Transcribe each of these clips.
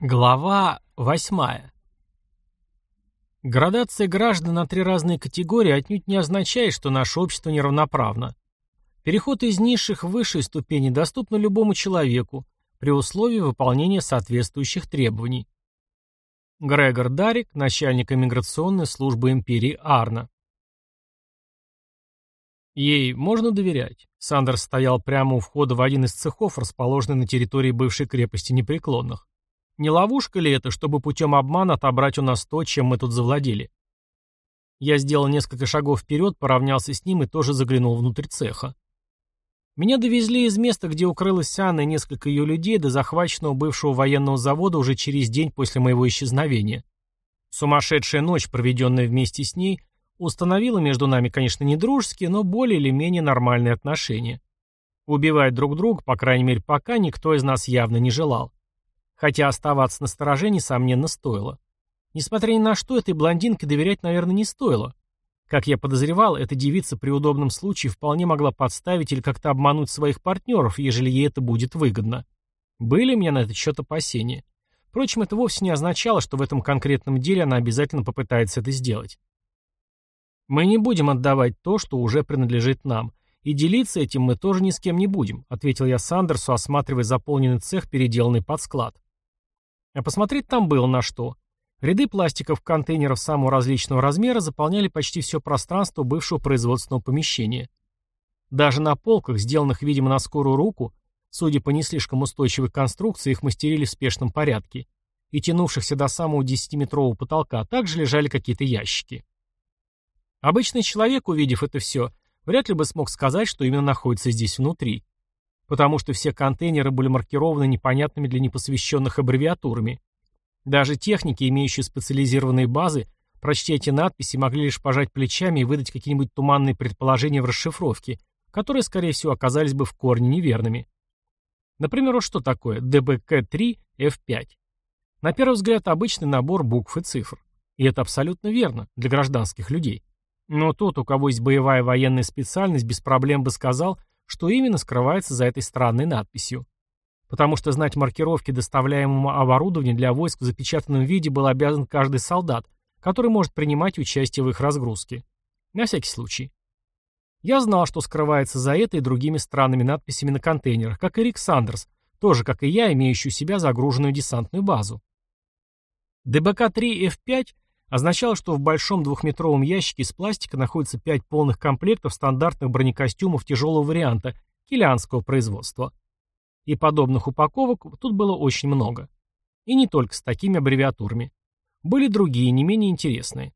Глава восьмая. Градация граждан на три разные категории отнюдь не означает, что наше общество неравноправно. Переход из низших в высшие ступени доступен любому человеку при условии выполнения соответствующих требований. Грегор Дарик, начальник иммиграционной службы империи Арна. Ей можно доверять. Сандерс стоял прямо у входа в один из цехов, расположенный на территории бывшей крепости Непреклонных. Не ловушка ли это, чтобы путем обмана отобрать у нас то, чем мы тут завладели? Я сделал несколько шагов вперед, поравнялся с ним и тоже заглянул внутрь цеха. Меня довезли из места, где укрылась Анна и несколько ее людей, до захваченного бывшего военного завода уже через день после моего исчезновения. Сумасшедшая ночь, проведенная вместе с ней, установила между нами, конечно, не дружеские, но более или менее нормальные отношения. Убивать друг друга, по крайней мере, пока никто из нас явно не желал. Хотя оставаться на стороже, несомненно, стоило. Несмотря ни на что, этой блондинке доверять, наверное, не стоило. Как я подозревал, эта девица при удобном случае вполне могла подставить или как-то обмануть своих партнеров, ежели ей это будет выгодно. Были у меня на этот счет опасения. Впрочем, это вовсе не означало, что в этом конкретном деле она обязательно попытается это сделать. «Мы не будем отдавать то, что уже принадлежит нам, и делиться этим мы тоже ни с кем не будем», ответил я Сандерсу, осматривая заполненный цех, переделанный под склад. А посмотреть там было на что. Ряды пластиков контейнеров самого различного размера заполняли почти все пространство бывшего производственного помещения. Даже на полках, сделанных, видимо, на скорую руку, судя по не слишком устойчивой конструкции, их мастерили в спешном порядке, и тянувшихся до самого 10-метрового потолка также лежали какие-то ящики. Обычный человек, увидев это все, вряд ли бы смог сказать, что именно находится здесь внутри потому что все контейнеры были маркированы непонятными для непосвященных аббревиатурами. Даже техники, имеющие специализированные базы, прочтя эти надписи, могли лишь пожать плечами и выдать какие-нибудь туманные предположения в расшифровке, которые, скорее всего, оказались бы в корне неверными. Например, вот что такое ДБК-3F5? На первый взгляд, обычный набор букв и цифр. И это абсолютно верно для гражданских людей. Но тот, у кого есть боевая военная специальность, без проблем бы сказал, что именно скрывается за этой странной надписью. Потому что знать маркировки доставляемого оборудования для войск в запечатанном виде был обязан каждый солдат, который может принимать участие в их разгрузке. На всякий случай. Я знал, что скрывается за этой и другими странными надписями на контейнерах, как и Рик Сандерс, тоже, как и я, имеющий у себя загруженную десантную базу. ДБК-3F5 означало, что в большом двухметровом ящике из пластика находится пять полных комплектов стандартных бронекостюмов тяжелого варианта килианского производства. И подобных упаковок тут было очень много. И не только с такими аббревиатурами. Были другие, не менее интересные.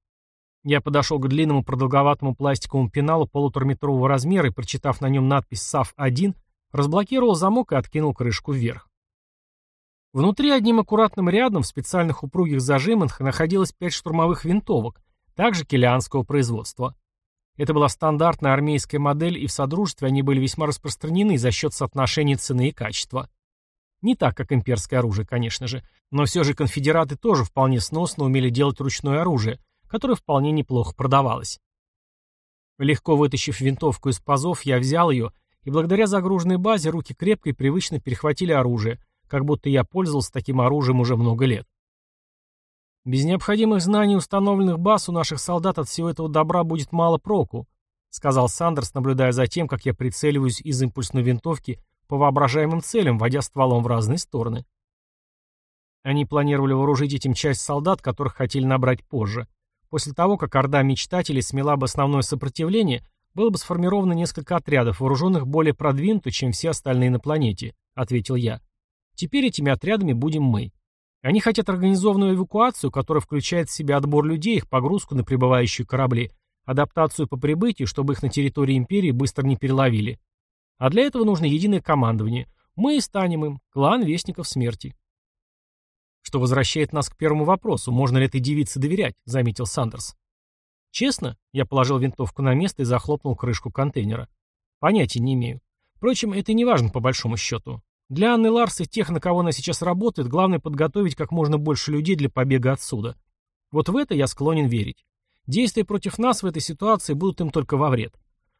Я подошел к длинному продолговатому пластиковому пеналу полутораметрового размера и, прочитав на нем надпись САФ-1, разблокировал замок и откинул крышку вверх. Внутри одним аккуратным рядом в специальных упругих зажимах находилось пять штурмовых винтовок, также келианского производства. Это была стандартная армейская модель, и в Содружестве они были весьма распространены за счет соотношения цены и качества. Не так, как имперское оружие, конечно же, но все же конфедераты тоже вполне сносно умели делать ручное оружие, которое вполне неплохо продавалось. Легко вытащив винтовку из пазов, я взял ее, и благодаря загруженной базе руки крепко и привычно перехватили оружие – как будто я пользовался таким оружием уже много лет. Без необходимых знаний установленных баз у наших солдат от всего этого добра будет мало проку, сказал Сандерс, наблюдая за тем, как я прицеливаюсь из импульсной винтовки по воображаемым целям, водя стволом в разные стороны. Они планировали вооружить этим часть солдат, которых хотели набрать позже. После того, как Орда Мечтателей смела бы основное сопротивление, было бы сформировано несколько отрядов, вооруженных более продвинуто, чем все остальные на планете, ответил я. Теперь этими отрядами будем мы. Они хотят организованную эвакуацию, которая включает в себя отбор людей, их погрузку на прибывающие корабли, адаптацию по прибытию, чтобы их на территории империи быстро не переловили. А для этого нужно единое командование. Мы и станем им, клан Вестников Смерти. Что возвращает нас к первому вопросу, можно ли этой девице доверять, заметил Сандерс. Честно, я положил винтовку на место и захлопнул крышку контейнера. Понятия не имею. Впрочем, это не важно по большому счету. Для Анны Ларс и тех, на кого она сейчас работает, главное подготовить как можно больше людей для побега отсюда. Вот в это я склонен верить. Действия против нас в этой ситуации будут им только во вред.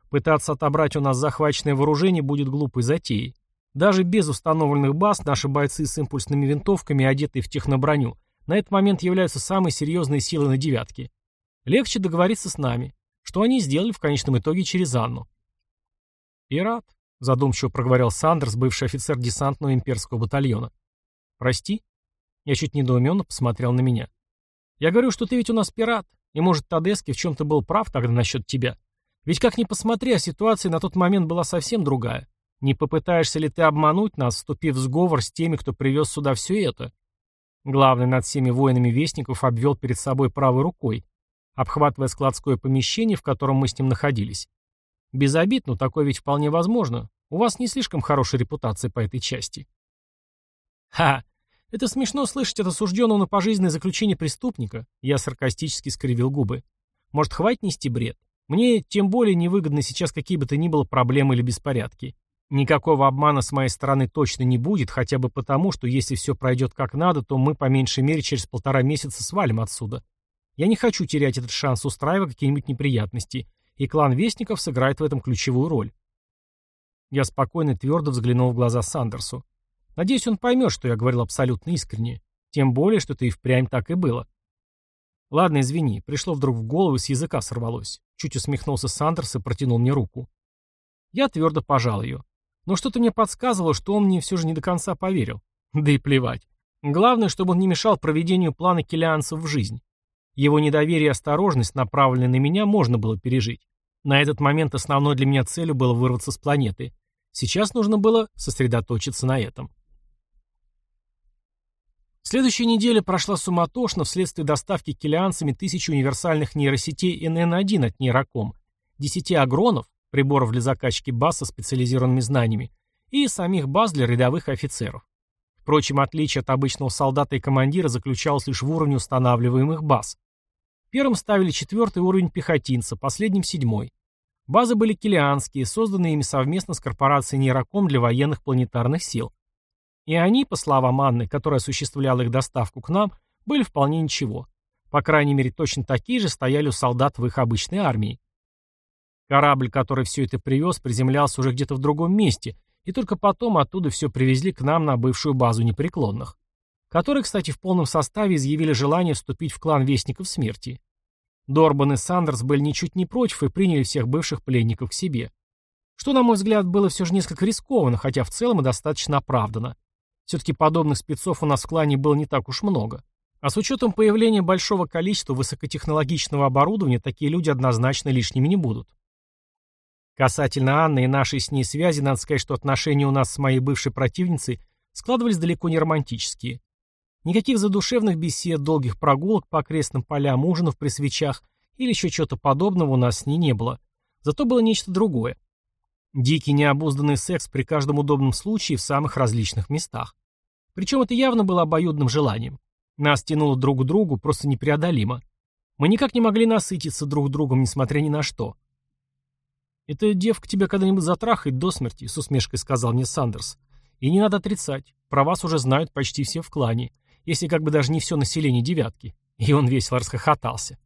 Пытаться отобрать у нас захваченное вооружение будет глупой затеей. Даже без установленных баз наши бойцы с импульсными винтовками, одетые в техноброню, на этот момент являются самой серьезной силой на девятке. Легче договориться с нами, что они сделали в конечном итоге через Анну. «Пират», — задумчиво проговорил Сандерс, бывший офицер десантного имперского батальона. «Прости?» Я чуть недоуменно посмотрел на меня. «Я говорю, что ты ведь у нас пират, и, может, Тадески в чем-то был прав тогда насчет тебя. Ведь как ни посмотри, а ситуация на тот момент была совсем другая. Не попытаешься ли ты обмануть нас, вступив в сговор с теми, кто привез сюда все это?» Главный над всеми воинами Вестников обвел перед собой правой рукой, обхватывая складское помещение, в котором мы с ним находились. Без обид, но такое ведь вполне возможно. У вас не слишком хорошая репутация по этой части. Ха! Это смешно слышать от осужденного на пожизненное заключение преступника. Я саркастически скривил губы. Может, хватит нести бред? Мне тем более невыгодны сейчас какие бы то ни было проблемы или беспорядки. Никакого обмана с моей стороны точно не будет, хотя бы потому, что если все пройдет как надо, то мы по меньшей мере через полтора месяца свалим отсюда. Я не хочу терять этот шанс, устраивая какие-нибудь неприятности, и клан Вестников сыграет в этом ключевую роль. Я спокойно и твердо взглянул в глаза Сандерсу. Надеюсь, он поймет, что я говорил абсолютно искренне. Тем более, что это и впрямь так и было. Ладно, извини, пришло вдруг в голову с языка сорвалось. Чуть усмехнулся Сандерс и протянул мне руку. Я твердо пожал ее. Но что-то мне подсказывало, что он мне все же не до конца поверил. Да и плевать. Главное, чтобы он не мешал проведению плана келианцев в жизнь. Его недоверие и осторожность, направленные на меня, можно было пережить. На этот момент основной для меня целью было вырваться с планеты. Сейчас нужно было сосредоточиться на этом. Следующая неделя прошла суматошно вследствие доставки келианцами тысячи универсальных нейросетей НН-1 от Нейроком, 10 агронов, приборов для закачки баз со специализированными знаниями, и самих баз для рядовых офицеров. Впрочем, отличие от обычного солдата и командира заключалось лишь в уровне устанавливаемых баз. Первым ставили четвертый уровень пехотинца, последним седьмой. Базы были килианские, созданные ими совместно с корпорацией Нейроком для военных планетарных сил. И они, по словам Анны, которая осуществляла их доставку к нам, были вполне ничего. По крайней мере, точно такие же стояли у солдат в их обычной армии. Корабль, который все это привез, приземлялся уже где-то в другом месте, и только потом оттуда все привезли к нам на бывшую базу непреклонных которые, кстати, в полном составе изъявили желание вступить в клан Вестников Смерти. Дорбан и Сандерс были ничуть не против и приняли всех бывших пленников к себе. Что, на мой взгляд, было все же несколько рискованно, хотя в целом и достаточно оправдано. Все-таки подобных спецов у нас в клане было не так уж много. А с учетом появления большого количества высокотехнологичного оборудования, такие люди однозначно лишними не будут. Касательно Анны и нашей с ней связи, надо сказать, что отношения у нас с моей бывшей противницей складывались далеко не романтические. Никаких задушевных бесед, долгих прогулок по окрестным полям, ужинов при свечах или еще чего-то подобного у нас с ней не было. Зато было нечто другое. Дикий необузданный секс при каждом удобном случае в самых различных местах. Причем это явно было обоюдным желанием. Нас тянуло друг к другу просто непреодолимо. Мы никак не могли насытиться друг другом, несмотря ни на что. «Эта девка тебя когда-нибудь затрахает до смерти», — с усмешкой сказал мне Сандерс. «И не надо отрицать. Про вас уже знают почти все в клане если как бы даже не все население девятки. И он весело расхохотался.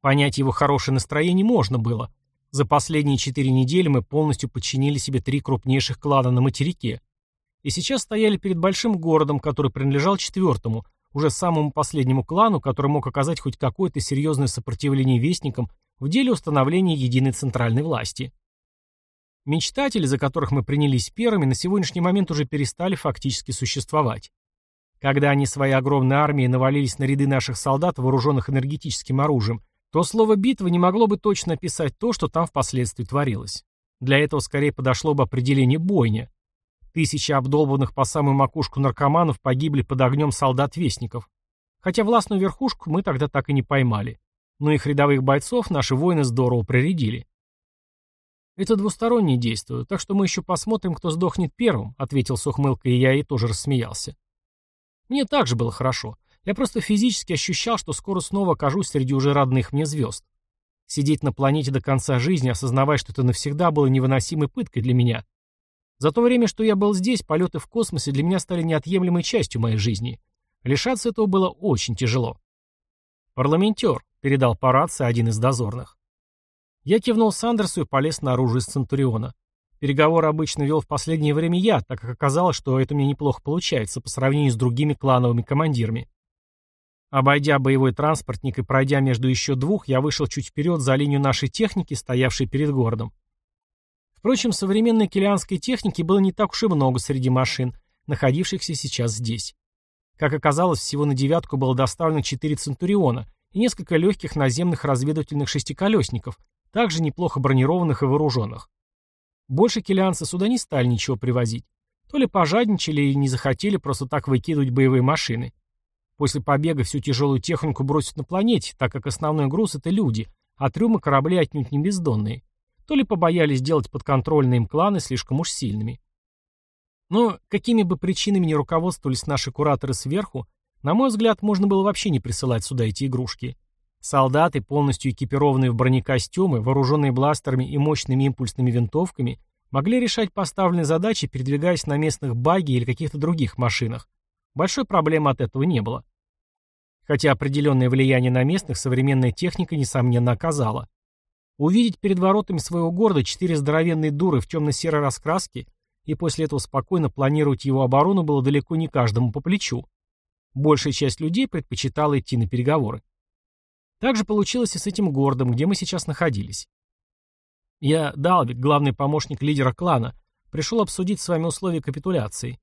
Понять его хорошее настроение можно было. За последние четыре недели мы полностью подчинили себе три крупнейших клана на материке. И сейчас стояли перед большим городом, который принадлежал четвертому, уже самому последнему клану, который мог оказать хоть какое-то серьезное сопротивление вестникам в деле установления единой центральной власти. Мечтатели, за которых мы принялись первыми, на сегодняшний момент уже перестали фактически существовать. Когда они своей огромной армией навалились на ряды наших солдат, вооруженных энергетическим оружием, то слово «битва» не могло бы точно описать то, что там впоследствии творилось. Для этого скорее подошло бы определение «бойня». Тысячи обдолбанных по самую макушку наркоманов погибли под огнем солдат-вестников. Хотя властную верхушку мы тогда так и не поймали. Но их рядовых бойцов наши воины здорово проредили. «Это двустороннее действие, так что мы еще посмотрим, кто сдохнет первым», ответил с ухмылкой, и я ей тоже рассмеялся. Мне также было хорошо. Я просто физически ощущал, что скоро снова окажусь среди уже родных мне звезд. Сидеть на планете до конца жизни, осознавая, что это навсегда было невыносимой пыткой для меня. За то время, что я был здесь, полеты в космосе для меня стали неотъемлемой частью моей жизни. Лишаться этого было очень тяжело. «Парламентер», — передал по рации один из дозорных. Я кивнул Сандерсу и полез наружу из Центуриона. Переговоры обычно вел в последнее время я, так как оказалось, что это мне неплохо получается по сравнению с другими клановыми командирами. Обойдя боевой транспортник и пройдя между еще двух, я вышел чуть вперед за линию нашей техники, стоявшей перед городом. Впрочем, современной килианской техники было не так уж и много среди машин, находившихся сейчас здесь. Как оказалось, всего на девятку было доставлено четыре «Центуриона» и несколько легких наземных разведывательных шестиколесников, также неплохо бронированных и вооруженных. Больше килианцы сюда не стали ничего привозить. То ли пожадничали и не захотели просто так выкидывать боевые машины. После побега всю тяжелую технику бросят на планете, так как основной груз — это люди, а трюмы корабли отнюдь не бездонные. То ли побоялись делать подконтрольные им кланы слишком уж сильными. Но какими бы причинами ни руководствовались наши кураторы сверху, на мой взгляд, можно было вообще не присылать сюда эти игрушки. Солдаты, полностью экипированные в бронекостюмы, вооруженные бластерами и мощными импульсными винтовками, могли решать поставленные задачи, передвигаясь на местных баги или каких-то других машинах. Большой проблемы от этого не было. Хотя определенное влияние на местных современная техника, несомненно, оказала. Увидеть перед воротами своего города четыре здоровенные дуры в темно-серой раскраске и после этого спокойно планировать его оборону было далеко не каждому по плечу. Большая часть людей предпочитала идти на переговоры. Так же получилось и с этим городом, где мы сейчас находились. Я, Далвик, главный помощник лидера клана, пришел обсудить с вами условия капитуляции.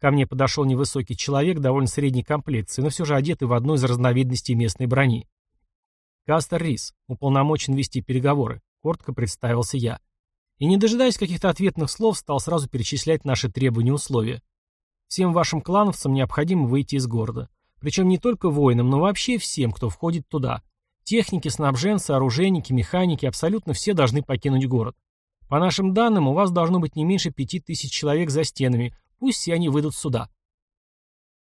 Ко мне подошел невысокий человек довольно средней комплекции, но все же одетый в одну из разновидностей местной брони. Кастер Рис, уполномочен вести переговоры, коротко представился я. И не дожидаясь каких-то ответных слов, стал сразу перечислять наши требования и условия. Всем вашим клановцам необходимо выйти из города. Причем не только воинам, но вообще всем, кто входит туда. Техники, снабженцы, оружейники, механики, абсолютно все должны покинуть город. По нашим данным, у вас должно быть не меньше пяти тысяч человек за стенами, пусть все они выйдут сюда.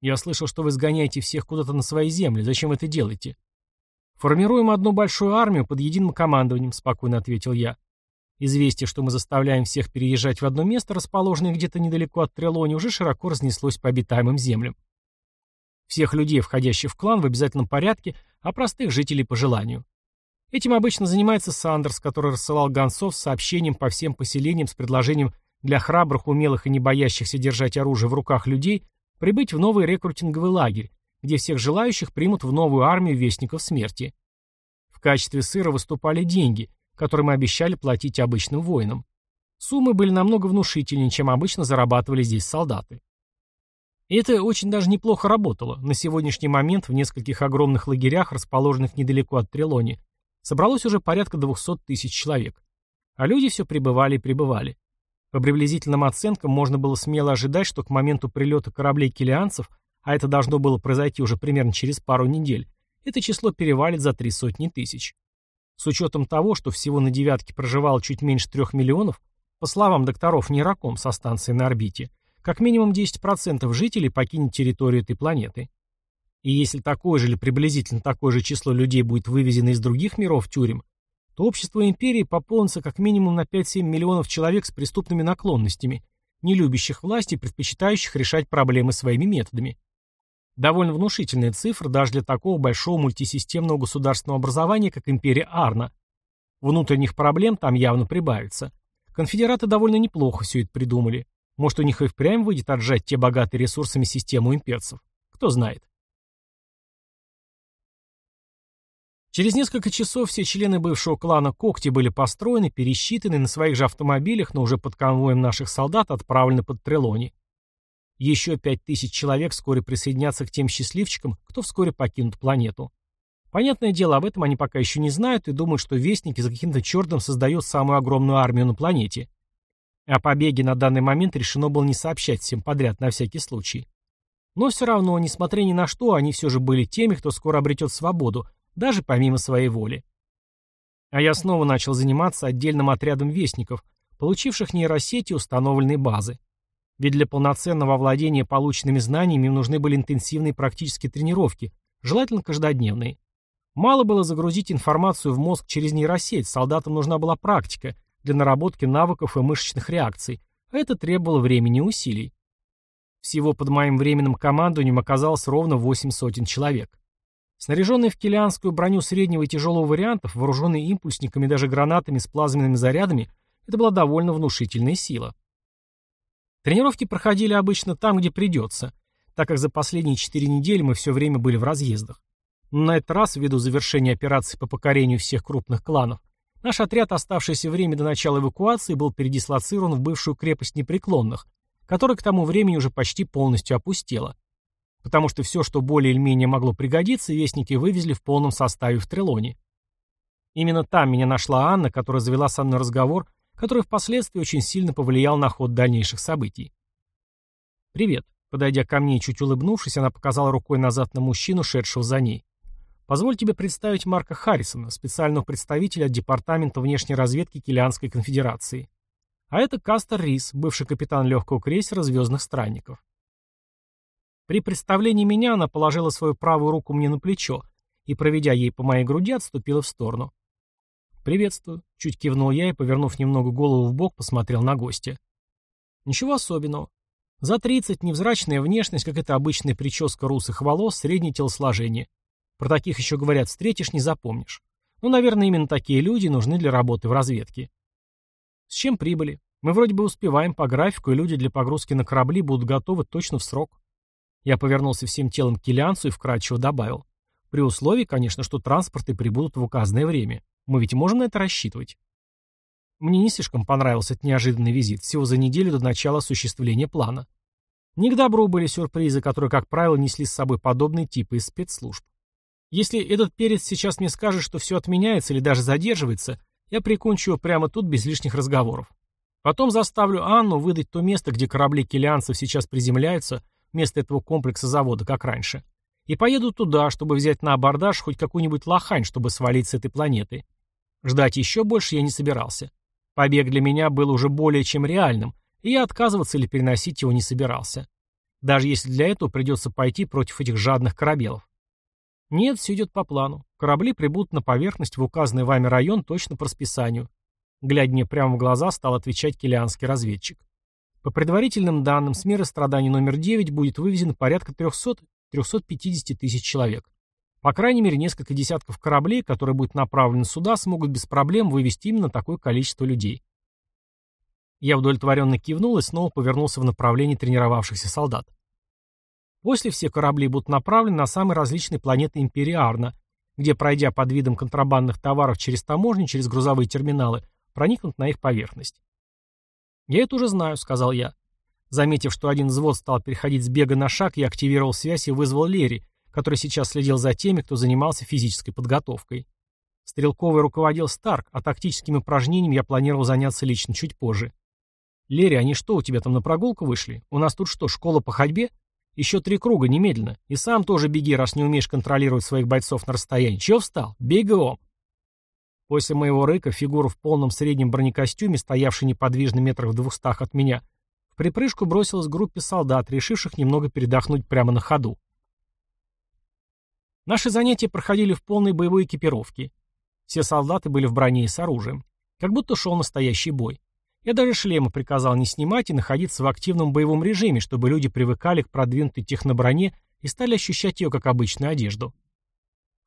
Я слышал, что вы сгоняете всех куда-то на свои земли. Зачем вы это делаете? Формируем одну большую армию под единым командованием, спокойно ответил я. Известие, что мы заставляем всех переезжать в одно место, расположенное где-то недалеко от Трелони, уже широко разнеслось по обитаемым землям. Всех людей, входящих в клан, в обязательном порядке, а простых жителей по желанию. Этим обычно занимается Сандерс, который рассылал гонцов с сообщением по всем поселениям с предложением для храбрых, умелых и не боящихся держать оружие в руках людей прибыть в новый рекрутинговый лагерь, где всех желающих примут в новую армию вестников смерти. В качестве сыра выступали деньги, которые мы обещали платить обычным воинам. Суммы были намного внушительнее, чем обычно зарабатывали здесь солдаты. И это очень даже неплохо работало. На сегодняшний момент в нескольких огромных лагерях, расположенных недалеко от Трелони, собралось уже порядка 200 тысяч человек. А люди все прибывали и прибывали. По приблизительным оценкам можно было смело ожидать, что к моменту прилета кораблей килианцев, а это должно было произойти уже примерно через пару недель, это число перевалит за три сотни тысяч. С учетом того, что всего на девятке проживало чуть меньше трех миллионов, по словам докторов Нейроком со станции на орбите, как минимум 10% жителей покинет территорию этой планеты. И если такое же или приблизительно такое же число людей будет вывезено из других миров тюрем, то общество империи пополнится как минимум на 5-7 миллионов человек с преступными наклонностями, не любящих власти и предпочитающих решать проблемы своими методами. Довольно внушительная цифра даже для такого большого мультисистемного государственного образования, как империя Арна. Внутренних проблем там явно прибавится. Конфедераты довольно неплохо все это придумали. Может, у них и впрямь выйдет отжать те богатые ресурсами систему имперцев. Кто знает. Через несколько часов все члены бывшего клана Когти были построены, пересчитаны на своих же автомобилях, но уже под конвоем наших солдат отправлены под Трелони. Еще пять тысяч человек вскоре присоединятся к тем счастливчикам, кто вскоре покинут планету. Понятное дело, об этом они пока еще не знают и думают, что Вестники за каким-то чертом создают самую огромную армию на планете. О побеге на данный момент решено было не сообщать всем подряд, на всякий случай. Но все равно, несмотря ни на что, они все же были теми, кто скоро обретет свободу, даже помимо своей воли. А я снова начал заниматься отдельным отрядом вестников, получивших нейросети установленной базы. Ведь для полноценного овладения полученными знаниями им нужны были интенсивные практические тренировки, желательно каждодневные. Мало было загрузить информацию в мозг через нейросеть, солдатам нужна была практика – для наработки навыков и мышечных реакций, а это требовало времени и усилий. Всего под моим временным командованием оказалось ровно восемь сотен человек. Снаряженные в килианскую броню среднего и тяжелого вариантов, вооруженные импульсниками даже гранатами с плазменными зарядами, Это была довольно внушительная сила. Тренировки проходили обычно там, где придется, так как за последние четыре недели мы все время были в разъездах. Но на этот раз, ввиду завершения операции по покорению всех крупных кланов, наш отряд, оставшееся время до начала эвакуации, был передислоцирован в бывшую крепость Непреклонных, которая к тому времени уже почти полностью опустела. Потому что все, что более или менее могло пригодиться, вестники вывезли в полном составе в Трелоне. Именно там меня нашла Анна, которая завела со мной разговор, который впоследствии очень сильно повлиял на ход дальнейших событий. «Привет». Подойдя ко мне и чуть улыбнувшись, она показала рукой назад на мужчину, шедшего за ней. «Позволь тебе представить Марка Харрисона, специального представителя от Департамента внешней разведки Килианской конфедерации. А это Кастер Рис, бывший капитан легкого крейсера «Звездных странников». При представлении меня она положила свою правую руку мне на плечо и, проведя ей по моей груди, отступила в сторону. «Приветствую», — чуть кивнул я и, повернув немного голову в бок, посмотрел на гостя. «Ничего особенного. За тридцать невзрачная внешность, как это обычная прическа русых волос, среднее телосложение. Про таких еще говорят, встретишь, не запомнишь. Ну, наверное, именно такие люди нужны для работы в разведке. С чем прибыли? Мы вроде бы успеваем по графику, и люди для погрузки на корабли будут готовы точно в срок. Я повернулся всем телом к Килианцу и вкратчиво добавил. При условии, конечно, что транспорты прибудут в указанное время. Мы ведь можем на это рассчитывать? Мне не слишком понравился этот неожиданный визит, всего за неделю до начала осуществления плана. Не к добру были сюрпризы, которые, как правило, несли с собой подобные типы из спецслужб. Если этот перец сейчас мне скажет, что все отменяется или даже задерживается, я прикончу его прямо тут без лишних разговоров. Потом заставлю Анну выдать то место, где корабли килианцев сейчас приземляются, вместо этого комплекса завода, как раньше. И поеду туда, чтобы взять на абордаж хоть какую-нибудь лохань, чтобы свалить с этой планеты. Ждать еще больше я не собирался. Побег для меня был уже более чем реальным, и я отказываться или переносить его не собирался. Даже если для этого придется пойти против этих жадных корабелов. Нет, все идет по плану. Корабли прибудут на поверхность в указанный вами район точно по расписанию. Глядя мне прямо в глаза, стал отвечать килианский разведчик. По предварительным данным, с мира страданий номер 9 будет вывезено порядка 300-350 тысяч человек. По крайней мере, несколько десятков кораблей, которые будут направлены сюда, смогут без проблем вывести именно такое количество людей. Я удовлетворенно кивнул и снова повернулся в направлении тренировавшихся солдат. После все корабли будут направлены на самые различные планеты Империи Арна, где, пройдя под видом контрабандных товаров через таможни, через грузовые терминалы, проникнут на их поверхность. «Я это уже знаю», — сказал я. Заметив, что один взвод стал переходить с бега на шаг, я активировал связь и вызвал Лерри, который сейчас следил за теми, кто занимался физической подготовкой. Стрелковый руководил Старк, а тактическими упражнениями я планировал заняться лично чуть позже. «Лерри, они что, у тебя там на прогулку вышли? У нас тут что, школа по ходьбе? Еще три круга, немедленно. И сам тоже беги, раз не умеешь контролировать своих бойцов на расстоянии. Чего встал? Бегом!» После моего рыка фигура в полном среднем бронекостюме, стоявшая неподвижно метрах в двухстах от меня, в припрыжку бросилась группе солдат, решивших немного передохнуть прямо на ходу. Наши занятия проходили в полной боевой экипировке. Все солдаты были в броне и с оружием. Как будто шел настоящий бой. Я даже шлемы приказал не снимать и находиться в активном боевом режиме, чтобы люди привыкали к продвинутой техноброне и стали ощущать ее как обычную одежду.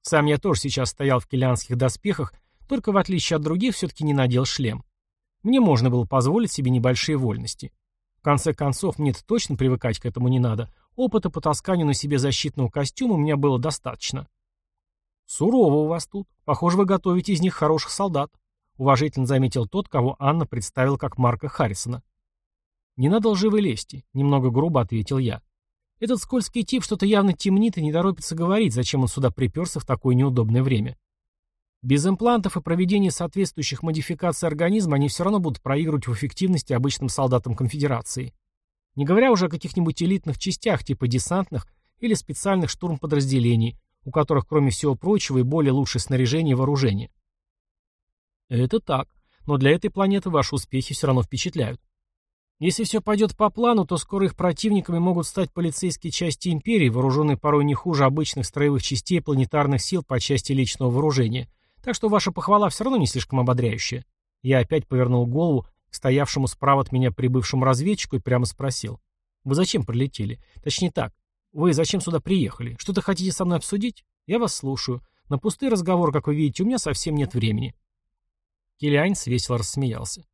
Сам я тоже сейчас стоял в килианских доспехах, только в отличие от других все-таки не надел шлем. Мне можно было позволить себе небольшие вольности. В конце концов, мне-то точно привыкать к этому не надо, Опыта по тасканию на себе защитного костюма у меня было достаточно. «Сурово у вас тут. Похоже, вы готовите из них хороших солдат», — уважительно заметил тот, кого Анна представила как Марка Харрисона. «Не надо лживой лести», — немного грубо ответил я. «Этот скользкий тип что-то явно темнит и не торопится говорить, зачем он сюда приперся в такое неудобное время. Без имплантов и проведения соответствующих модификаций организма они все равно будут проигрывать в эффективности обычным солдатам конфедерации. Не говоря уже о каких-нибудь элитных частях типа десантных или специальных штурмподразделений, у которых, кроме всего прочего, и более лучшее снаряжение и вооружение. Это так, но для этой планеты ваши успехи все равно впечатляют. Если все пойдет по плану, то скоро их противниками могут стать полицейские части Империи, вооруженные порой не хуже обычных строевых частей планетарных сил по части личного вооружения. Так что ваша похвала все равно не слишком ободряющая. Я опять повернул голову к стоявшему справа от меня прибывшему разведчику и прямо спросил. «Вы зачем прилетели? Точнее так, вы зачем сюда приехали? Что-то хотите со мной обсудить? Я вас слушаю. На пустый разговор, как вы видите, у меня совсем нет времени». Килианец весело рассмеялся.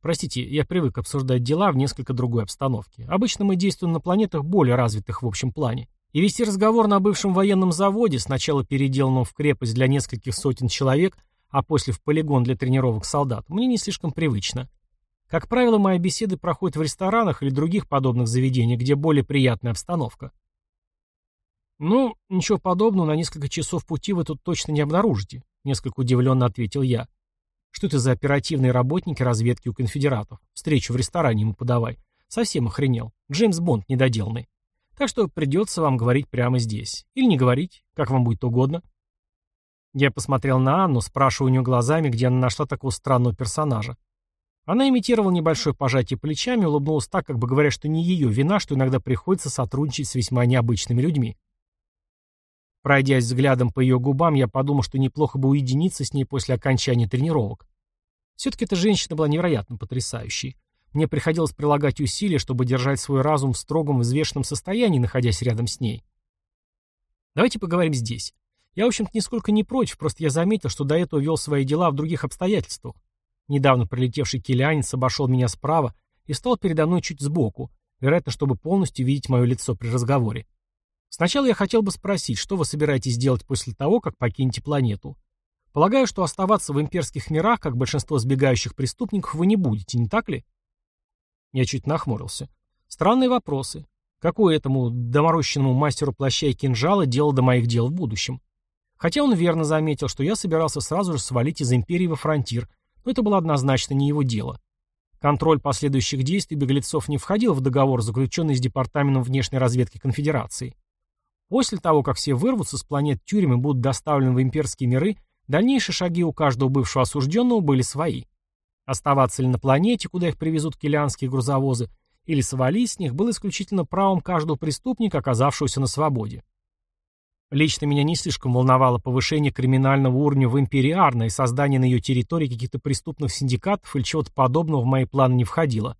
Простите, я привык обсуждать дела в несколько другой обстановке. Обычно мы действуем на планетах более развитых в общем плане. И вести разговор на бывшем военном заводе, сначала переделанном в крепость для нескольких сотен человек, а после в полигон для тренировок солдат, мне не слишком привычно. Как правило, мои беседы проходят в ресторанах или других подобных заведениях, где более приятная обстановка. «Ну, ничего подобного на несколько часов пути вы тут точно не обнаружите», — несколько удивленно ответил я. «Что это за оперативные работники разведки у конфедератов? Встречу в ресторане ему подавай. Совсем охренел. Джеймс Бонд недоделанный. Так что придется вам говорить прямо здесь. Или не говорить, как вам будет угодно». Я посмотрел на Анну, спрашивая у нее глазами, где она нашла такого странного персонажа. Она имитировала небольшое пожатие плечами улыбнулась так, как бы говоря, что не ее вина, что иногда приходится сотрудничать с весьма необычными людьми. Пройдясь взглядом по ее губам, я подумал, что неплохо бы уединиться с ней после окончания тренировок. Все-таки эта женщина была невероятно потрясающей. Мне приходилось прилагать усилия, чтобы держать свой разум в строгом взвешенном состоянии, находясь рядом с ней. Давайте поговорим здесь. Я, в общем-то, нисколько не против, просто я заметил, что до этого вел свои дела в других обстоятельствах. Недавно прилетевший килянец обошел меня справа и стал передо мной чуть сбоку, вероятно, чтобы полностью видеть мое лицо при разговоре. Сначала я хотел бы спросить, что вы собираетесь делать после того, как покинете планету. Полагаю, что оставаться в имперских мирах, как большинство сбегающих преступников, вы не будете, не так ли? Я чуть нахмурился. Странные вопросы. Какое этому доморощенному мастеру плаща и кинжала дело до моих дел в будущем? Хотя он верно заметил, что я собирался сразу же свалить из империи во фронтир, но это было однозначно не его дело. Контроль последующих действий беглецов не входил в договор, заключенный с Департаментом внешней разведки Конфедерации. После того, как все вырвутся с планет тюрьмы и будут доставлены в имперские миры, дальнейшие шаги у каждого бывшего осужденного были свои. Оставаться ли на планете, куда их привезут килианские грузовозы, или свалить с них, было исключительно правом каждого преступника, оказавшегося на свободе. Лично меня не слишком волновало повышение криминального уровня в империи Арна и создание на ее территории каких-то преступных синдикатов или чего-то подобного в мои планы не входило.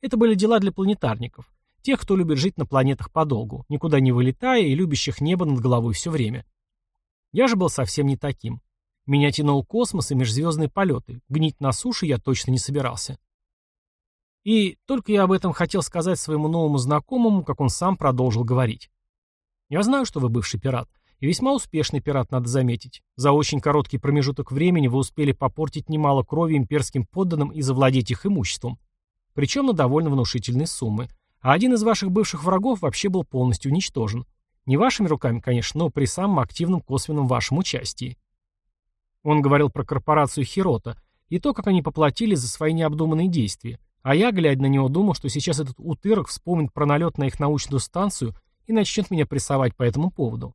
Это были дела для планетарников. Тех, кто любит жить на планетах подолгу, никуда не вылетая и любящих небо над головой все время. Я же был совсем не таким. Меня тянул космос и межзвездные полеты. Гнить на суше я точно не собирался. И только я об этом хотел сказать своему новому знакомому, как он сам продолжил говорить. Я знаю, что вы бывший пират. И весьма успешный пират, надо заметить. За очень короткий промежуток времени вы успели попортить немало крови имперским подданным и завладеть их имуществом. Причем на довольно внушительные суммы. А один из ваших бывших врагов вообще был полностью уничтожен. Не вашими руками, конечно, но при самом активном косвенном вашем участии. Он говорил про корпорацию Хирота и то, как они поплатились за свои необдуманные действия. А я, глядя на него, думал, что сейчас этот утырок вспомнит про налет на их научную станцию и начнет меня прессовать по этому поводу.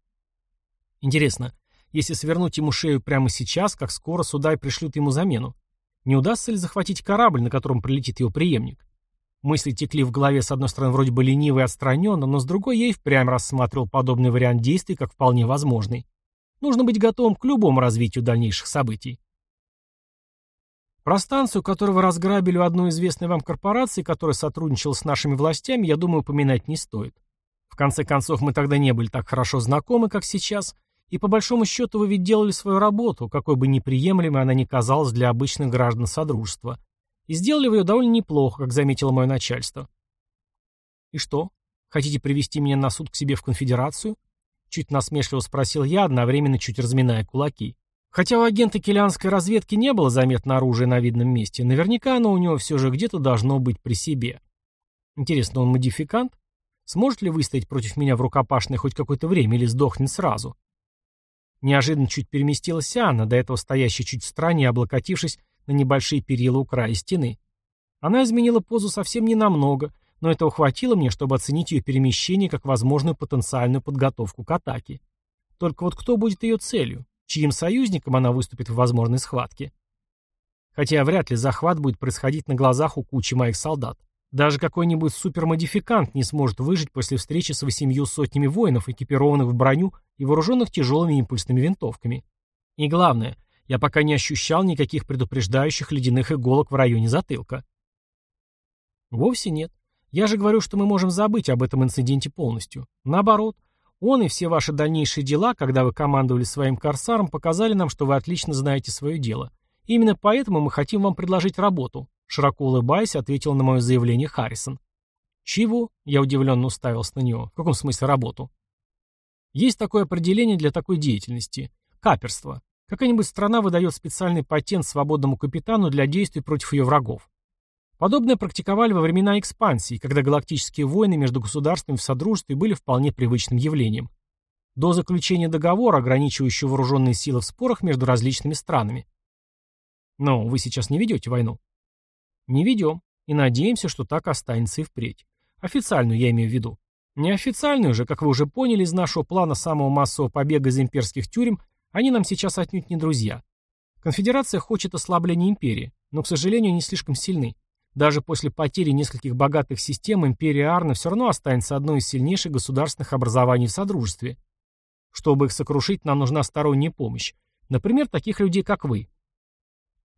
Интересно, если свернуть ему шею прямо сейчас, как скоро сюда и пришлют ему замену? Не удастся ли захватить корабль, на котором прилетит его преемник? Мысли текли в голове с одной стороны вроде бы лениво и отстраненно, но с другой я и впрямь рассматривал подобный вариант действий как вполне возможный. Нужно быть готовым к любому развитию дальнейших событий. Про станцию, которую вы разграбили у одной известной вам корпорации, которая сотрудничала с нашими властями, я думаю, упоминать не стоит. В конце концов, мы тогда не были так хорошо знакомы, как сейчас, и по большому счету вы ведь делали свою работу, какой бы неприемлемой она ни казалась для обычных граждан Содружества. И сделали вы ее довольно неплохо, как заметило мое начальство. И что? Хотите привести меня на суд к себе в конфедерацию? Чуть насмешливо спросил я, одновременно чуть разминая кулаки. Хотя у агента килианской разведки не было заметно оружия на видном месте, наверняка оно у него все же где-то должно быть при себе. Интересно, он модификант? Сможет ли выстоять против меня в рукопашной хоть какое-то время или сдохнет сразу? Неожиданно чуть переместилась Анна, до этого стоящая чуть в стороне, облокотившись на небольшие перила у края стены. Она изменила позу совсем ненамного, но этого хватило мне, чтобы оценить ее перемещение как возможную потенциальную подготовку к атаке. Только вот кто будет ее целью? Чьим союзником она выступит в возможной схватке? Хотя вряд ли захват будет происходить на глазах у кучи моих солдат. Даже какой-нибудь супермодификант не сможет выжить после встречи с восемью сотнями воинов, экипированных в броню и вооруженных тяжелыми импульсными винтовками. И главное, я пока не ощущал никаких предупреждающих ледяных иголок в районе затылка. Вовсе нет. Я же говорю, что мы можем забыть об этом инциденте полностью. Наоборот, он и все ваши дальнейшие дела, когда вы командовали своим корсаром, показали нам, что вы отлично знаете свое дело. Именно поэтому мы хотим вам предложить работу, широко улыбаясь, ответил на мое заявление Харрисон. «Чего?» — я удивленно уставился на него. «В каком смысле работу?» «Есть такое определение для такой деятельности. Каперство. Какая-нибудь страна выдает специальный патент свободному капитану для действий против ее врагов. Подобное практиковали во времена экспансии, когда галактические войны между государствами в Содружестве были вполне привычным явлением. До заключения договора, ограничивающего вооруженные силы в спорах между различными странами. Но вы сейчас не ведете войну? Не ведем. И надеемся, что так останется и впредь. Официальную я имею в виду. Неофициальную же, как вы уже поняли из нашего плана самого массового побега из имперских тюрем, они нам сейчас отнюдь не друзья. Конфедерация хочет ослабления империи, но, к сожалению, не слишком сильны. Даже после потери нескольких богатых систем империя Арна все равно останется одной из сильнейших государственных образований в Содружестве. Чтобы их сокрушить, нам нужна сторонняя помощь. Например, таких людей, как вы.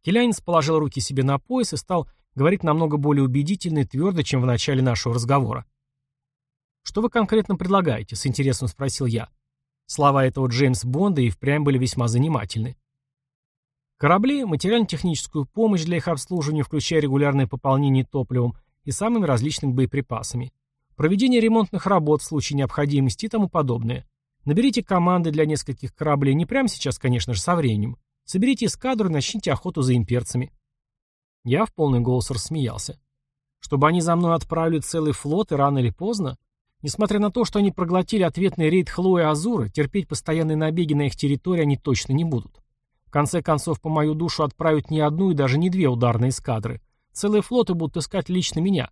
Келянец положил руки себе на пояс и стал говорить намного более убедительно и твердо, чем в начале нашего разговора. «Что вы конкретно предлагаете?» — с интересом спросил я. Слова этого Джеймса Бонда и впрямь были весьма занимательны. Корабли, материально-техническую помощь для их обслуживания, включая регулярное пополнение топливом и самыми различными боеприпасами. Проведение ремонтных работ в случае необходимости и тому подобное. Наберите команды для нескольких кораблей, не прямо сейчас, конечно же, со временем. Соберите эскадру и начните охоту за имперцами. Я в полный голос рассмеялся. Чтобы они за мной отправили целый флот и рано или поздно? Несмотря на то, что они проглотили ответный рейд Хлои Азура, терпеть постоянные набеги на их территории они точно не будут конце концов, по мою душу отправят не одну и даже не две ударные эскадры. Целые флоты будут искать лично меня.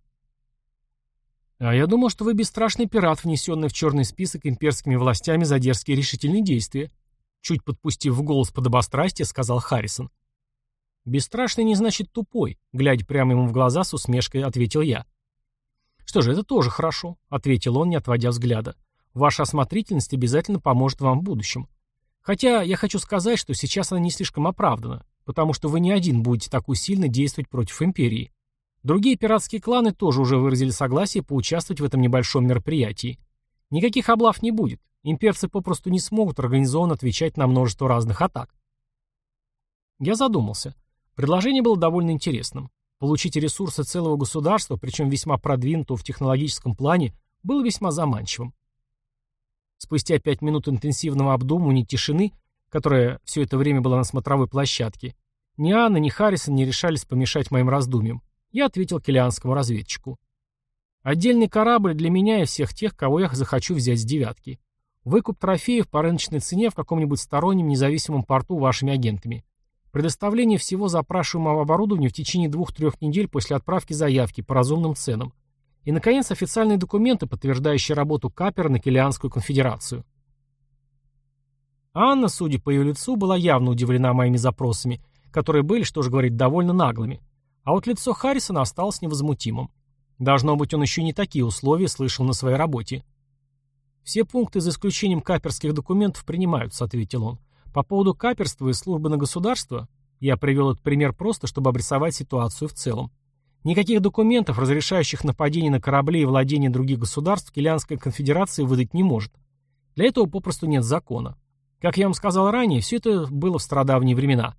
А я думал, что вы бесстрашный пират, внесенный в черный список имперскими властями за дерзкие решительные действия. Чуть подпустив в голос подобострастие, сказал Харрисон. «Бесстрашный не значит тупой», — глядя прямо ему в глаза с усмешкой, ответил я. «Что же, это тоже хорошо», — ответил он, не отводя взгляда. «Ваша осмотрительность обязательно поможет вам в будущем. Хотя я хочу сказать, что сейчас она не слишком оправдана, потому что вы не один будете так усиленно действовать против империи. Другие пиратские кланы тоже уже выразили согласие поучаствовать в этом небольшом мероприятии. Никаких облав не будет. Имперцы попросту не смогут организованно отвечать на множество разных атак. Я задумался. Предложение было довольно интересным. Получить ресурсы целого государства, причем весьма продвинутого в технологическом плане, было весьма заманчивым. Спустя пять минут интенсивного обдумывания тишины, которая все это время была на смотровой площадке, ни Анна, ни Харрисон не решались помешать моим раздумьям. Я ответил килианскому разведчику. Отдельный корабль для меня и всех тех, кого я захочу взять с девятки. Выкуп трофеев по рыночной цене в каком-нибудь стороннем независимом порту вашими агентами. Предоставление всего запрашиваемого оборудования в течение двух-трех недель после отправки заявки по разумным ценам. И, наконец, официальные документы, подтверждающие работу Капера на Килианскую конфедерацию. Анна, судя по ее лицу, была явно удивлена моими запросами, которые были, что же говорить, довольно наглыми. А вот лицо Харрисона осталось невозмутимым. Должно быть, он еще не такие условия слышал на своей работе. «Все пункты, за исключением каперских документов, принимаются», — ответил он. «По поводу каперства и службы на государство...» Я привел этот пример просто, чтобы обрисовать ситуацию в целом. Никаких документов, разрешающих нападение на корабли и владение других государств, Килианская конфедерация выдать не может. Для этого попросту нет закона. Как я вам сказал ранее, все это было в стародавние времена.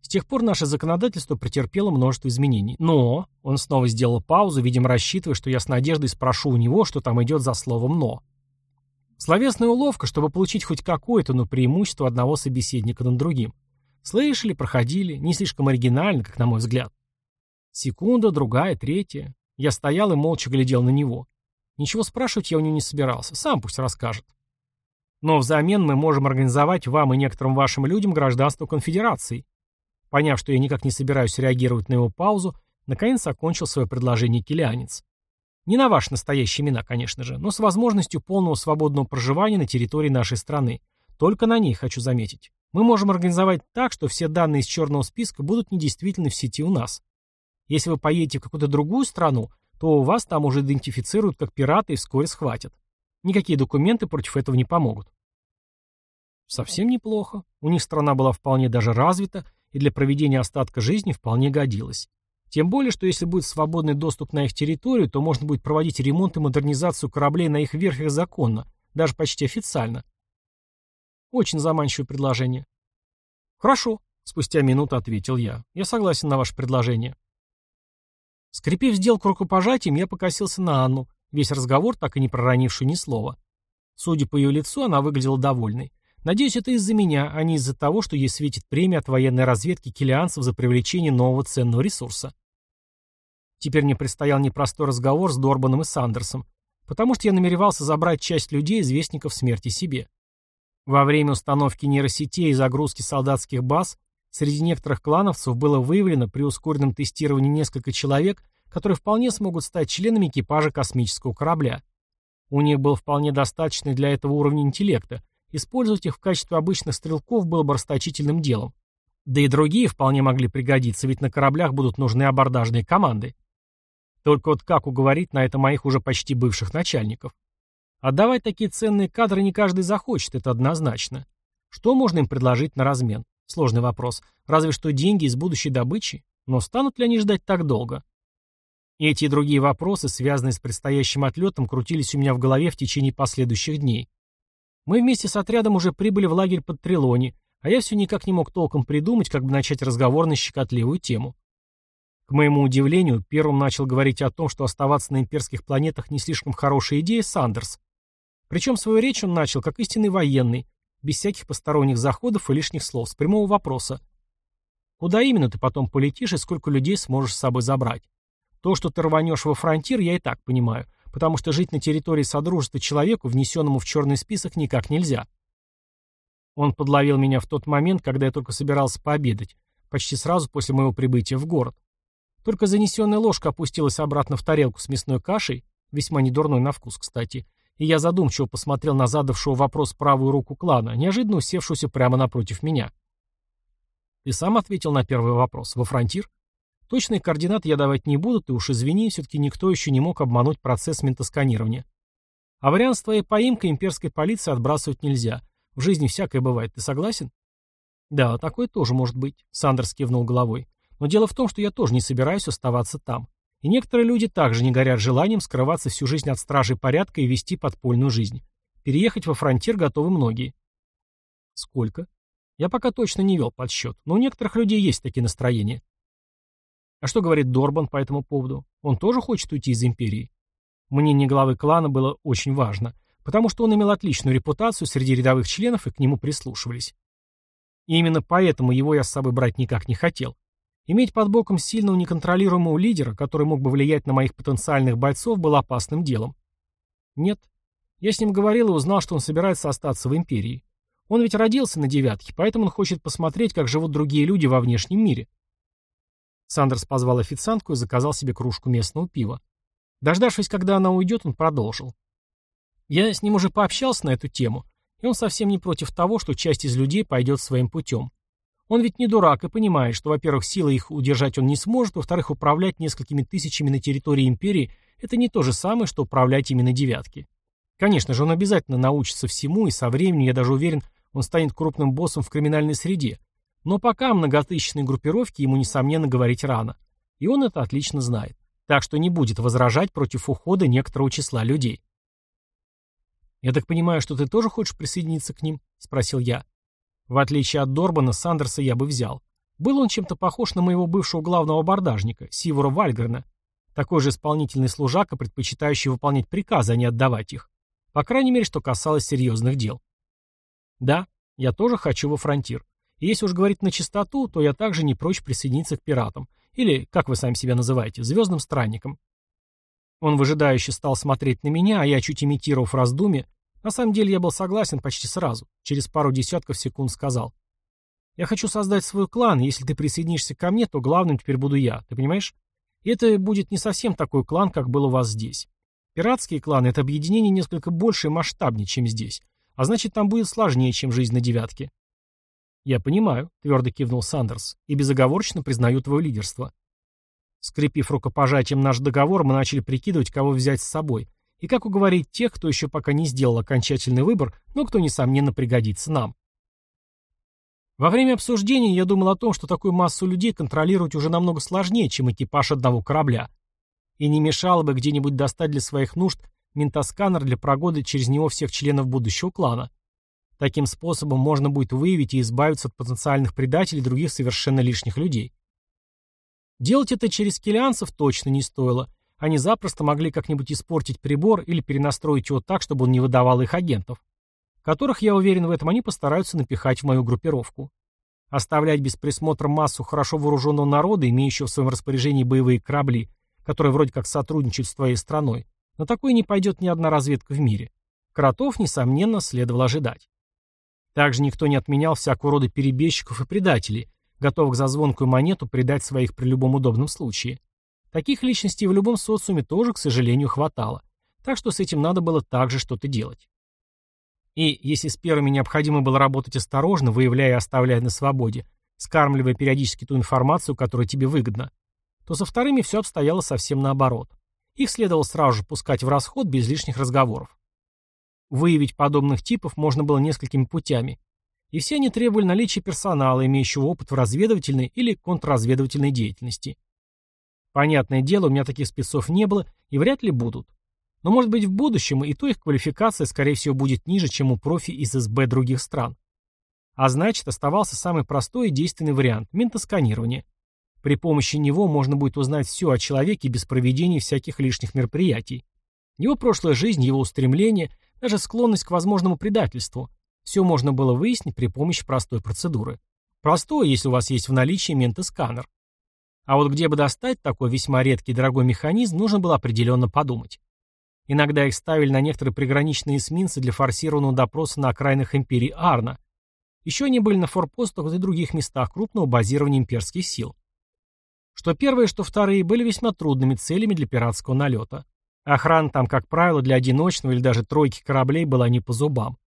С тех пор наше законодательство претерпело множество изменений. Но он снова сделал паузу, видимо, рассчитывая, что я с надеждой спрошу у него, что там идет за словом «но». Словесная уловка, чтобы получить хоть какое-то, но преимущество одного собеседника над другим. Слышали, проходили, не слишком оригинально, как на мой взгляд. Секунда, другая, третья. Я стоял и молча глядел на него. Ничего спрашивать я у него не собирался, сам пусть расскажет. Но взамен мы можем организовать вам и некоторым вашим людям гражданство конфедерации. Поняв, что я никак не собираюсь реагировать на его паузу, наконец окончил свое предложение килянец. Не на ваши настоящие имена, конечно же, но с возможностью полного свободного проживания на территории нашей страны. Только на ней, хочу заметить. Мы можем организовать так, что все данные из черного списка будут недействительны в сети у нас. Если вы поедете в какую-то другую страну, то вас там уже идентифицируют как пирата и вскоре схватят. Никакие документы против этого не помогут. Совсем неплохо. У них страна была вполне даже развита и для проведения остатка жизни вполне годилась. Тем более, что если будет свободный доступ на их территорию, то можно будет проводить ремонт и модернизацию кораблей на их верфях законно, даже почти официально. Очень заманчивое предложение. Хорошо, спустя минуту ответил я. Я согласен на ваше предложение. Скрепив сделку рукопожатием, я покосился на Анну, весь разговор так и не проронивший ни слова. Судя по ее лицу, она выглядела довольной. Надеюсь, это из-за меня, а не из-за того, что ей светит премия от военной разведки килианцев за привлечение нового ценного ресурса. Теперь мне предстоял непростой разговор с Дорбаном и Сандерсом, потому что я намеревался забрать часть людей, известников смерти себе. Во время установки нейросетей и загрузки солдатских баз среди некоторых клановцев было выявлено при ускоренном тестировании несколько человек, которые вполне смогут стать членами экипажа космического корабля. У них был вполне достаточный для этого уровня интеллекта, использовать их в качестве обычных стрелков было бы расточительным делом. Да и другие вполне могли пригодиться, ведь на кораблях будут нужны абордажные команды. Только вот как уговорить на это моих уже почти бывших начальников? Отдавать такие ценные кадры не каждый захочет, это однозначно. Что можно им предложить на размен? Сложный вопрос. Разве что деньги из будущей добычи? Но станут ли они ждать так долго? Эти и другие вопросы, связанные с предстоящим отлетом, крутились у меня в голове в течение последующих дней. Мы вместе с отрядом уже прибыли в лагерь под Трелони, а я все никак не мог толком придумать, как бы начать разговор на щекотливую тему. К моему удивлению, первым начал говорить о том, что оставаться на имперских планетах не слишком хорошая идея Сандерс. Причем свою речь он начал как истинный военный, без всяких посторонних заходов и лишних слов, с прямого вопроса. Куда именно ты потом полетишь и сколько людей сможешь с собой забрать? То, что ты рванешь во фронтир, я и так понимаю, потому что жить на территории Содружества человеку, внесенному в черный список, никак нельзя. Он подловил меня в тот момент, когда я только собирался пообедать, почти сразу после моего прибытия в город. Только занесенная ложка опустилась обратно в тарелку с мясной кашей, весьма недурной на вкус, кстати, и я задумчиво посмотрел на задавшего вопрос правую руку клана, неожиданно усевшуюся прямо напротив меня. Ты сам ответил на первый вопрос. Во фронтир? Точные координаты я давать не буду, ты уж извини, все-таки никто еще не мог обмануть процесс ментосканирования. А вариант с твоей поимкой имперской полиции отбрасывать нельзя. В жизни всякое бывает, ты согласен? Да, такое тоже может быть, Сандерс кивнул головой. Но дело в том, что я тоже не собираюсь оставаться там. И некоторые люди также не горят желанием скрываться всю жизнь от стражей порядка и вести подпольную жизнь. Переехать во фронтир готовы многие. Сколько? Я пока точно не вел подсчет, но у некоторых людей есть такие настроения. А что говорит Дорбан по этому поводу? Он тоже хочет уйти из империи? Мнение главы клана было очень важно, потому что он имел отличную репутацию среди рядовых членов и к нему прислушивались. И именно поэтому его я с собой брать никак не хотел. Иметь под боком сильного неконтролируемого лидера, который мог бы влиять на моих потенциальных бойцов, было опасным делом. Нет. Я с ним говорил и узнал, что он собирается остаться в империи. Он ведь родился на девятке, поэтому он хочет посмотреть, как живут другие люди во внешнем мире. Сандерс позвал официантку и заказал себе кружку местного пива. Дождавшись, когда она уйдет, он продолжил. Я с ним уже пообщался на эту тему, и он совсем не против того, что часть из людей пойдет своим путем. Он ведь не дурак и понимает, что, во-первых, силой их удержать он не сможет, во-вторых, управлять несколькими тысячами на территории империи – это не то же самое, что управлять именно девятки. Конечно же, он обязательно научится всему, и со временем, я даже уверен, он станет крупным боссом в криминальной среде. Но пока многотысячные группировки ему, несомненно, говорить рано. И он это отлично знает. Так что не будет возражать против ухода некоторого числа людей. «Я так понимаю, что ты тоже хочешь присоединиться к ним?» – спросил я. В отличие от Дорбана, Сандерса я бы взял. Был он чем-то похож на моего бывшего главного бордажника, Сивора Вальгрена. Такой же исполнительный служака, предпочитающий выполнять приказы, а не отдавать их. По крайней мере, что касалось серьезных дел. Да, я тоже хочу во фронтир. И если уж говорить на чистоту, то я также не прочь присоединиться к пиратам. Или, как вы сами себя называете, звездным странникам. Он выжидающе стал смотреть на меня, а я, чуть имитировав раздумье, на самом деле я был согласен почти сразу. Через пару десятков секунд сказал. «Я хочу создать свой клан, если ты присоединишься ко мне, то главным теперь буду я, ты понимаешь? И это будет не совсем такой клан, как был у вас здесь. Пиратские кланы — это объединение несколько больше и масштабнее, чем здесь. А значит, там будет сложнее, чем жизнь на девятке». «Я понимаю», — твердо кивнул Сандерс, — «и безоговорочно признаю твое лидерство». Скрепив рукопожатием наш договор, мы начали прикидывать, кого взять с собой — и как уговорить тех, кто еще пока не сделал окончательный выбор, но кто, несомненно, пригодится нам. Во время обсуждения я думал о том, что такую массу людей контролировать уже намного сложнее, чем экипаж одного корабля. И не мешало бы где-нибудь достать для своих нужд ментосканер для прогода через него всех членов будущего клана. Таким способом можно будет выявить и избавиться от потенциальных предателей и других совершенно лишних людей. Делать это через килианцев точно не стоило. Они запросто могли как-нибудь испортить прибор или перенастроить его так, чтобы он не выдавал их агентов. Которых, я уверен, в этом они постараются напихать в мою группировку. Оставлять без присмотра массу хорошо вооруженного народа, имеющего в своем распоряжении боевые корабли, которые вроде как сотрудничают с твоей страной, на такое не пойдет ни одна разведка в мире. Кротов, несомненно, следовало ожидать. Также никто не отменял всякого рода перебежчиков и предателей, готовых за звонкую монету предать своих при любом удобном случае. Таких личностей в любом социуме тоже, к сожалению, хватало. Так что с этим надо было также что-то делать. И если с первыми необходимо было работать осторожно, выявляя и оставляя на свободе, скармливая периодически ту информацию, которая тебе выгодна, то со вторыми все обстояло совсем наоборот. Их следовало сразу же пускать в расход без лишних разговоров. Выявить подобных типов можно было несколькими путями, и все они требовали наличия персонала, имеющего опыт в разведывательной или контрразведывательной деятельности. Понятное дело, у меня таких спецов не было и вряд ли будут. Но может быть в будущем и то их квалификация, скорее всего, будет ниже, чем у профи из СБ других стран. А значит, оставался самый простой и действенный вариант – ментосканирование. При помощи него можно будет узнать все о человеке без проведения всяких лишних мероприятий. Его прошлая жизнь, его устремления, даже склонность к возможному предательству. Все можно было выяснить при помощи простой процедуры. Простое, если у вас есть в наличии ментосканер. А вот где бы достать такой весьма редкий дорогой механизм, нужно было определенно подумать. Иногда их ставили на некоторые приграничные эсминцы для форсированного допроса на окраинах империи Арна. Еще они были на форпостах и других местах крупного базирования имперских сил. Что первые, что вторые были весьма трудными целями для пиратского налета. Охрана там, как правило, для одиночного или даже тройки кораблей была не по зубам.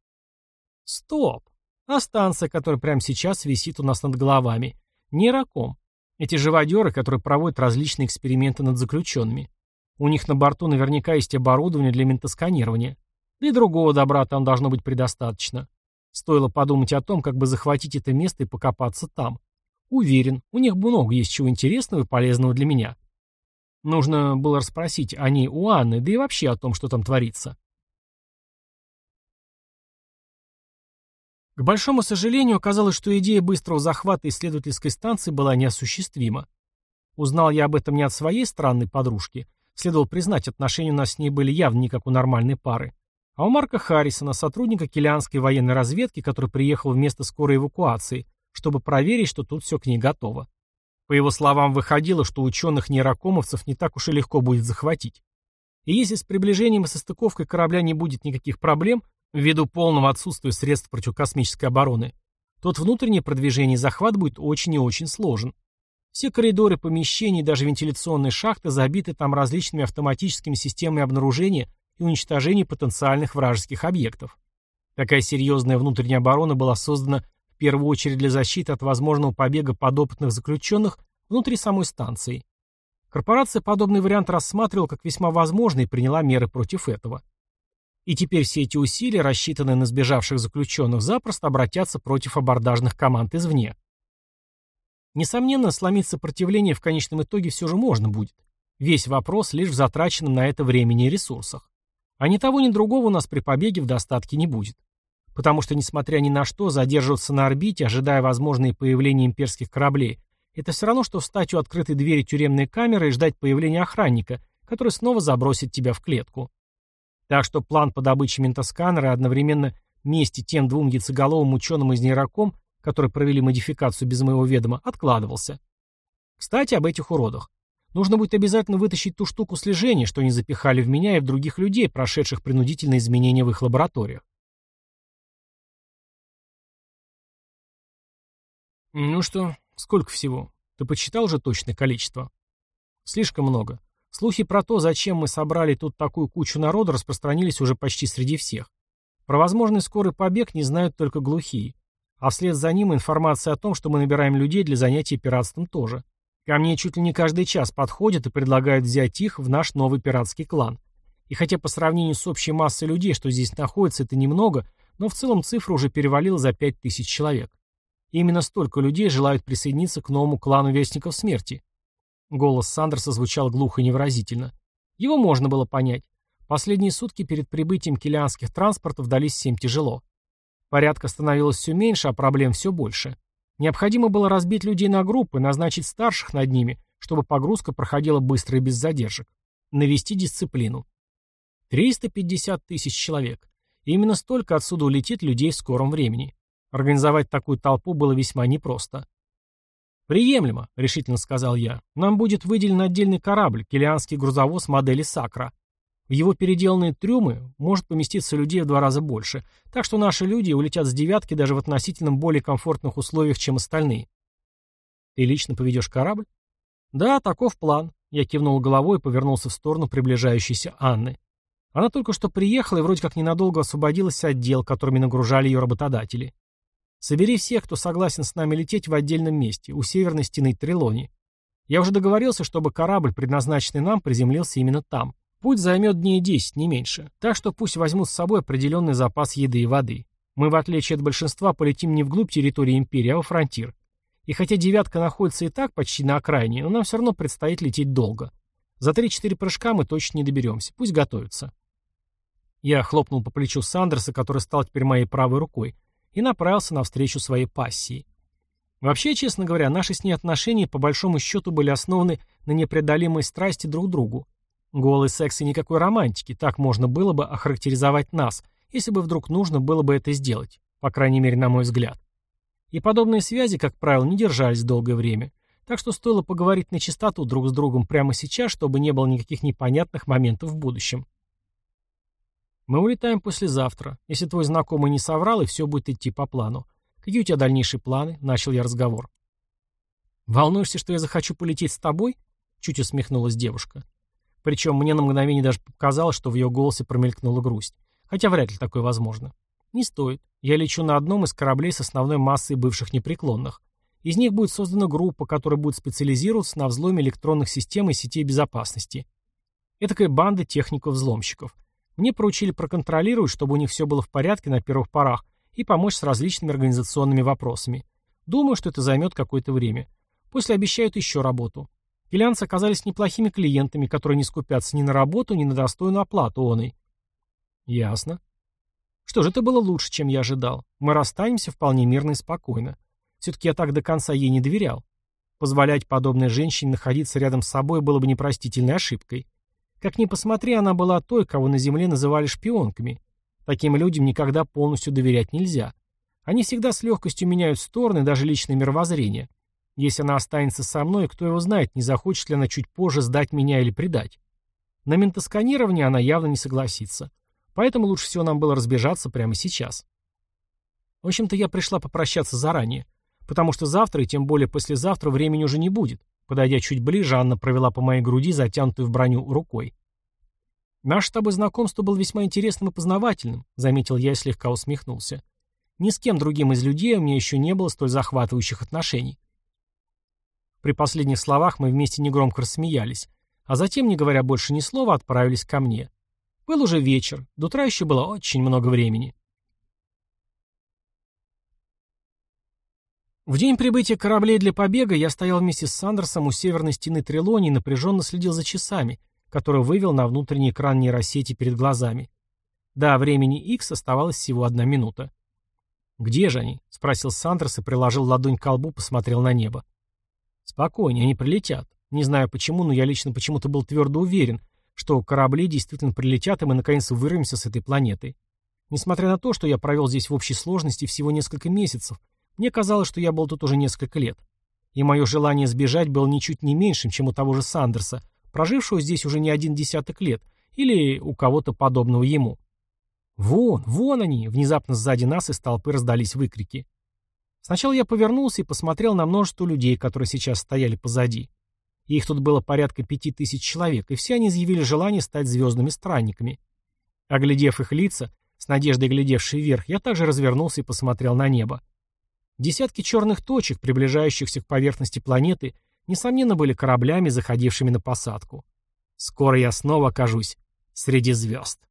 Стоп! А станция, которая прямо сейчас висит у нас над головами, не раком. Эти живодеры, которые проводят различные эксперименты над заключенными. У них на борту наверняка есть оборудование для ментосканирования. Да и другого добра там должно быть предостаточно. Стоило подумать о том, как бы захватить это место и покопаться там. Уверен, у них много есть чего интересного и полезного для меня. Нужно было расспросить о ней у Анны, да и вообще о том, что там творится. К большому сожалению, оказалось, что идея быстрого захвата исследовательской станции была неосуществима. Узнал я об этом не от своей странной подружки. Следовало признать, отношения у нас с ней были явно не как у нормальной пары. А у Марка Харрисона, сотрудника Килианской военной разведки, который приехал вместо скорой эвакуации, чтобы проверить, что тут все к ней готово. По его словам, выходило, что ученых-нейрокомовцев не так уж и легко будет захватить. И если с приближением и состыковкой корабля не будет никаких проблем, ввиду полного отсутствия средств противокосмической обороны, тот внутреннее продвижение и захват будет очень и очень сложен. Все коридоры помещений даже вентиляционные шахты забиты там различными автоматическими системами обнаружения и уничтожения потенциальных вражеских объектов. Такая серьезная внутренняя оборона была создана в первую очередь для защиты от возможного побега подопытных заключенных внутри самой станции. Корпорация подобный вариант рассматривала как весьма возможный и приняла меры против этого. И теперь все эти усилия, рассчитанные на сбежавших заключенных, запросто обратятся против абордажных команд извне. Несомненно, сломить сопротивление в конечном итоге все же можно будет. Весь вопрос лишь в затраченном на это времени и ресурсах. А ни того, ни другого у нас при побеге в достатке не будет. Потому что, несмотря ни на что, задерживаться на орбите, ожидая возможные появления имперских кораблей, это все равно, что встать у открытой двери тюремной камеры и ждать появления охранника, который снова забросит тебя в клетку. Так что план по добыче ментосканера одновременно мести тем двум яйцеголовым ученым из нейроком, которые провели модификацию без моего ведома, откладывался. Кстати, об этих уродах. Нужно будет обязательно вытащить ту штуку слежения, что они запихали в меня и в других людей, прошедших принудительные изменения в их лабораториях. «Ну что, сколько всего? Ты подсчитал же точное количество?» «Слишком много. Слухи про то, зачем мы собрали тут такую кучу народа, распространились уже почти среди всех. Про возможный скорый побег не знают только глухие. А вслед за ним информация о том, что мы набираем людей для занятий пиратством тоже. Ко мне чуть ли не каждый час подходят и предлагают взять их в наш новый пиратский клан. И хотя по сравнению с общей массой людей, что здесь находится, это немного, но в целом цифра уже перевалила за 5000 человек. И именно столько людей желают присоединиться к новому клану Вестников Смерти. Голос Сандерса звучал глухо и невразительно. Его можно было понять. Последние сутки перед прибытием килианских транспортов дались всем тяжело. Порядка становилось все меньше, а проблем все больше. Необходимо было разбить людей на группы, назначить старших над ними, чтобы погрузка проходила быстро и без задержек. Навести дисциплину. 350 тысяч человек. Именно столько отсюда улетит людей в скором времени. Организовать такую толпу было весьма непросто. «Приемлемо», — решительно сказал я. «Нам будет выделен отдельный корабль, килианский грузовоз модели «Сакра». В его переделанные трюмы может поместиться людей в два раза больше, так что наши люди улетят с девятки даже в относительно более комфортных условиях, чем остальные. Ты лично поведешь корабль? Да, таков план. Я кивнул головой и повернулся в сторону приближающейся Анны. Она только что приехала и вроде как ненадолго освободилась от дел, которыми нагружали ее работодатели. Собери всех, кто согласен с нами лететь в отдельном месте, у северной стены Трелони. Я уже договорился, чтобы корабль, предназначенный нам, приземлился именно там. Путь займет дней 10, не меньше. Так что пусть возьмут с собой определенный запас еды и воды. Мы, в отличие от большинства, полетим не вглубь территории Империи, а во фронтир. И хотя «девятка» находится и так почти на окраине, но нам все равно предстоит лететь долго. За 3-4 прыжка мы точно не доберемся. Пусть готовятся. Я хлопнул по плечу Сандерса, который стал теперь моей правой рукой, и направился навстречу своей пассии. Вообще, честно говоря, наши с ней отношения по большому счету были основаны на непреодолимой страсти друг к другу. Голый секс и никакой романтики, так можно было бы охарактеризовать нас, если бы вдруг нужно было бы это сделать, по крайней мере, на мой взгляд. И подобные связи, как правило, не держались долгое время. Так что стоило поговорить на чистоту друг с другом прямо сейчас, чтобы не было никаких непонятных моментов в будущем. Мы улетаем послезавтра. Если твой знакомый не соврал, и все будет идти по плану. Какие у тебя дальнейшие планы? Начал я разговор. Волнуешься, что я захочу полететь с тобой? Чуть усмехнулась девушка. Причем мне на мгновение даже показалось, что в ее голосе промелькнула грусть. Хотя вряд ли такое возможно. Не стоит. Я лечу на одном из кораблей с основной массой бывших непреклонных. Из них будет создана группа, которая будет специализироваться на взломе электронных систем и сетей безопасности. Это такая банда техников-взломщиков. Мне поручили проконтролировать, чтобы у них все было в порядке на первых порах и помочь с различными организационными вопросами. Думаю, что это займет какое-то время. После обещают еще работу. Килианцы оказались неплохими клиентами, которые не скупятся ни на работу, ни на достойную оплату оной. Ясно. Что же, это было лучше, чем я ожидал. Мы расстанемся вполне мирно и спокойно. Все-таки я так до конца ей не доверял. Позволять подобной женщине находиться рядом с собой было бы непростительной ошибкой. Как ни посмотри, она была той, кого на земле называли шпионками. Таким людям никогда полностью доверять нельзя. Они всегда с легкостью меняют стороны, даже личное мировоззрение. Если она останется со мной, кто его знает, не захочет ли она чуть позже сдать меня или предать. На ментосканирование она явно не согласится. Поэтому лучше всего нам было разбежаться прямо сейчас. В общем-то, я пришла попрощаться заранее, потому что завтра и тем более послезавтра времени уже не будет. Подойдя чуть ближе, Анна провела по моей груди, затянутую в броню, рукой. «Наше с тобой знакомство было весьма интересным и познавательным», — заметил я и слегка усмехнулся. «Ни с кем другим из людей у меня еще не было столь захватывающих отношений». При последних словах мы вместе негромко рассмеялись, а затем, не говоря больше ни слова, отправились ко мне. Был уже вечер, до утра еще было очень много времени. В день прибытия кораблей для побега я стоял вместе с Сандерсом у северной стены Трелонии и напряженно следил за часами, которые вывел на внутренний экран нейросети перед глазами. До времени X оставалась всего одна минута. «Где же они?» — спросил Сандерс и приложил ладонь к колбу, посмотрел на небо. «Спокойнее, они прилетят. Не знаю почему, но я лично почему-то был твердо уверен, что корабли действительно прилетят, и мы наконец вырвемся с этой планеты. Несмотря на то, что я провел здесь в общей сложности всего несколько месяцев, мне казалось, что я был тут уже несколько лет. И мое желание сбежать было ничуть не меньшим, чем у того же Сандерса, прожившего здесь уже не один десяток лет, или у кого-то подобного ему. «Вон, вон они!» — внезапно сзади нас из толпы раздались выкрики. Сначала я повернулся и посмотрел на множество людей, которые сейчас стояли позади. Их тут было порядка пяти тысяч человек, и все они изъявили желание стать звездными странниками. Оглядев их лица, с надеждой глядевшие вверх, я также развернулся и посмотрел на небо. Десятки черных точек, приближающихся к поверхности планеты, несомненно, были кораблями, заходившими на посадку. Скоро я снова окажусь среди звезд.